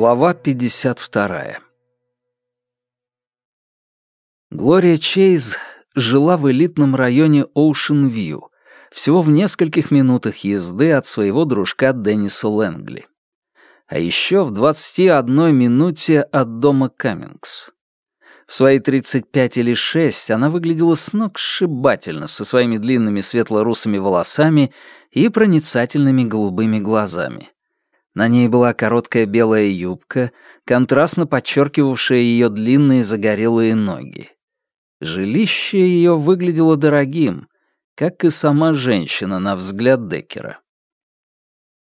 Глава 52. Глория Чейз жила в элитном районе Оушен-Вью, всего в нескольких минутах езды от своего дружка Денниса Лэнгли. А еще в 21 минуте от дома Каммингс. В свои 35 или 6 она выглядела с ног сшибательно со своими длинными светло-русыми волосами и проницательными голубыми глазами. На ней была короткая белая юбка, контрастно подчеркивавшая ее длинные загорелые ноги. Жилище ее выглядело дорогим, как и сама женщина на взгляд Деккера.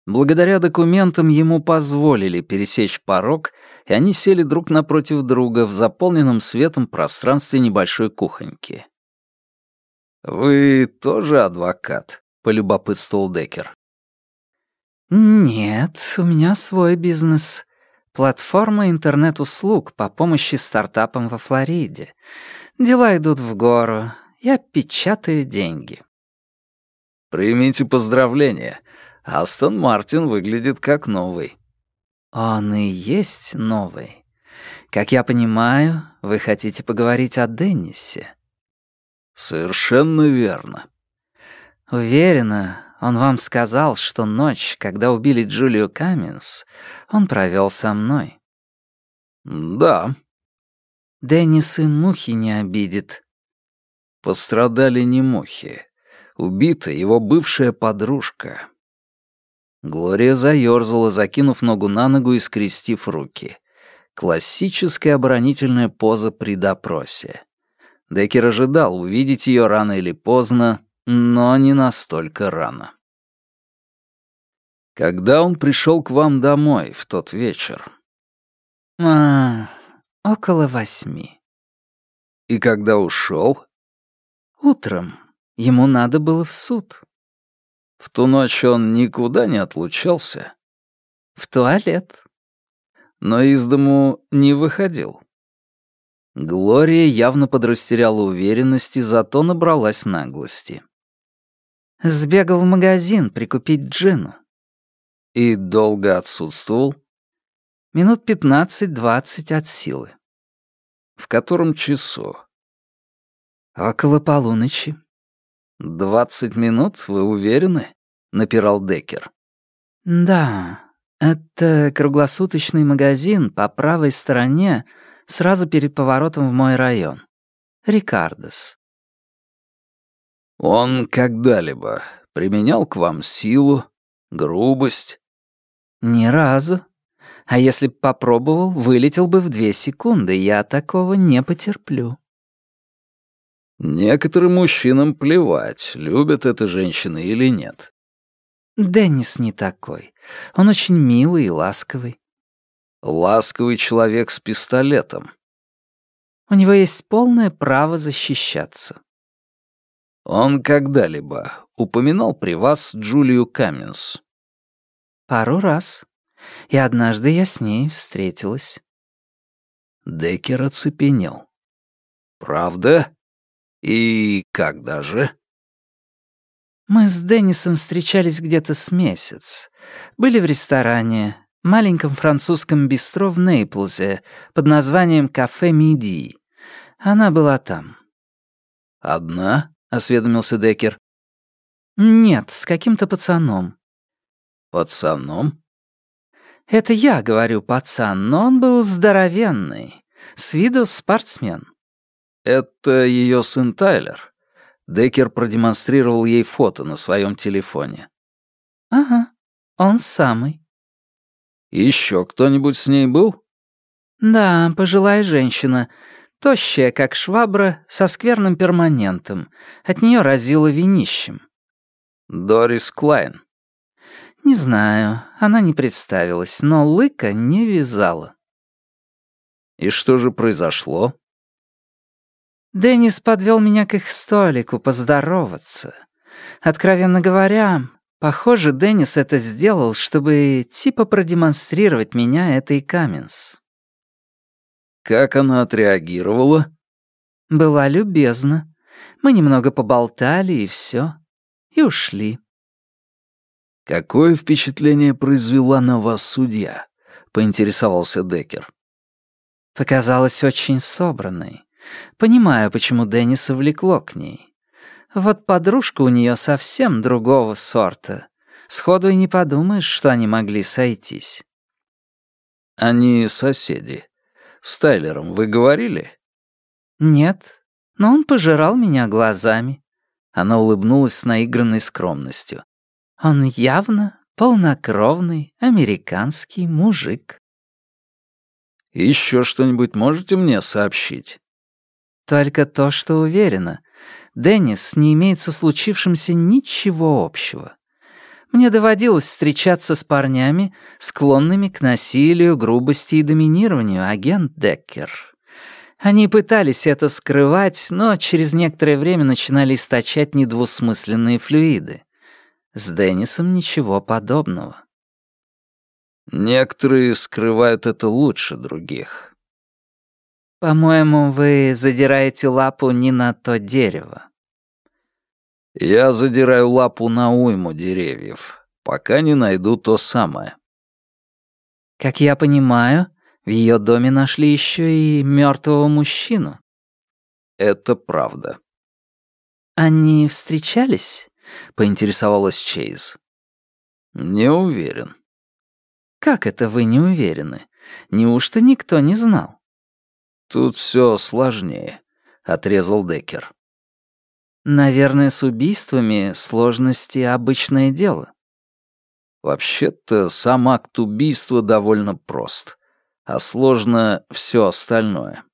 Благодаря документам ему позволили пересечь порог, и они сели друг напротив друга в заполненном светом пространстве небольшой кухоньки. «Вы тоже адвокат?» — полюбопытствовал Деккер. «Нет, у меня свой бизнес. Платформа интернет-услуг по помощи стартапам во Флориде. Дела идут в гору. Я печатаю деньги». «Примите поздравления. Астон Мартин выглядит как новый». «Он и есть новый. Как я понимаю, вы хотите поговорить о Деннисе?» «Совершенно верно». «Уверена, он вам сказал, что ночь, когда убили Джулию Каминс, он провел со мной. Да. Деннис и мухи не обидит. Пострадали не мухи. Убита его бывшая подружка. Глория заёрзала, закинув ногу на ногу и скрестив руки. Классическая оборонительная поза при допросе. Деккер ожидал увидеть ее рано или поздно, но не настолько рано. Когда он пришел к вам домой в тот вечер? А, около восьми. И когда ушел? Утром. Ему надо было в суд. В ту ночь он никуда не отлучался? В туалет. Но из дому не выходил. Глория явно подрастеряла уверенности, зато набралась наглости. Сбегал в магазин прикупить джину. И долго отсутствовал? Минут пятнадцать-двадцать от силы. В котором часу? Около полуночи. «Двадцать минут, вы уверены?» — напирал Деккер. «Да, это круглосуточный магазин по правой стороне, сразу перед поворотом в мой район. Рикардос. Он когда-либо применял к вам силу, грубость? Ни разу. А если б попробовал, вылетел бы в две секунды. Я такого не потерплю. Некоторым мужчинам плевать, любят это женщины или нет. Деннис не такой. Он очень милый и ласковый. Ласковый человек с пистолетом. У него есть полное право защищаться. Он когда-либо упоминал при вас Джулию Каминс? Пару раз. И однажды я с ней встретилась. Деккер оцепенел. Правда? И когда же? Мы с Деннисом встречались где-то с месяц. Были в ресторане, маленьком французском бистро в Нейплзе под названием «Кафе Миди». Она была там. Одна? Осведомился Деккер. «Нет, с каким-то пацаном». «Пацаном?» «Это я говорю пацан, но он был здоровенный, с виду спортсмен». «Это ее сын Тайлер». Деккер продемонстрировал ей фото на своем телефоне. «Ага, он самый». Еще кто-нибудь с ней был?» «Да, пожилая женщина, Тощая, как швабра, со скверным перманентом. От нее разило винищем. Дорис Клайн. Не знаю, она не представилась, но лыка не вязала. И что же произошло? Деннис подвел меня к их столику поздороваться. Откровенно говоря, похоже, Деннис это сделал, чтобы типа продемонстрировать меня этой Каменс. Как она отреагировала? Была любезна. Мы немного поболтали, и все. И ушли. Какое впечатление произвела на вас судья? поинтересовался Деккер. Показалась очень собранной. Понимаю, почему Денниса влекло к ней. Вот подружка у нее совсем другого сорта. Сходу и не подумаешь, что они могли сойтись. Они соседи. С Тайлером вы говорили? Нет, но он пожирал меня глазами. Она улыбнулась с наигранной скромностью. Он явно полнокровный американский мужик. Еще что-нибудь можете мне сообщить? Только то, что уверена. Деннис не имеет со случившимся ничего общего. Мне доводилось встречаться с парнями, склонными к насилию, грубости и доминированию, агент Деккер. Они пытались это скрывать, но через некоторое время начинали источать недвусмысленные флюиды. С Деннисом ничего подобного. Некоторые скрывают это лучше других. По-моему, вы задираете лапу не на то дерево. Я задираю лапу на уйму деревьев, пока не найду то самое. Как я понимаю, в ее доме нашли еще и мертвого мужчину. Это правда. Они встречались? поинтересовалась Чейз. Не уверен. Как это вы не уверены? Неужто никто не знал? Тут все сложнее, отрезал Деккер. Наверное, с убийствами сложности обычное дело. Вообще-то сам акт убийства довольно прост, а сложно все остальное.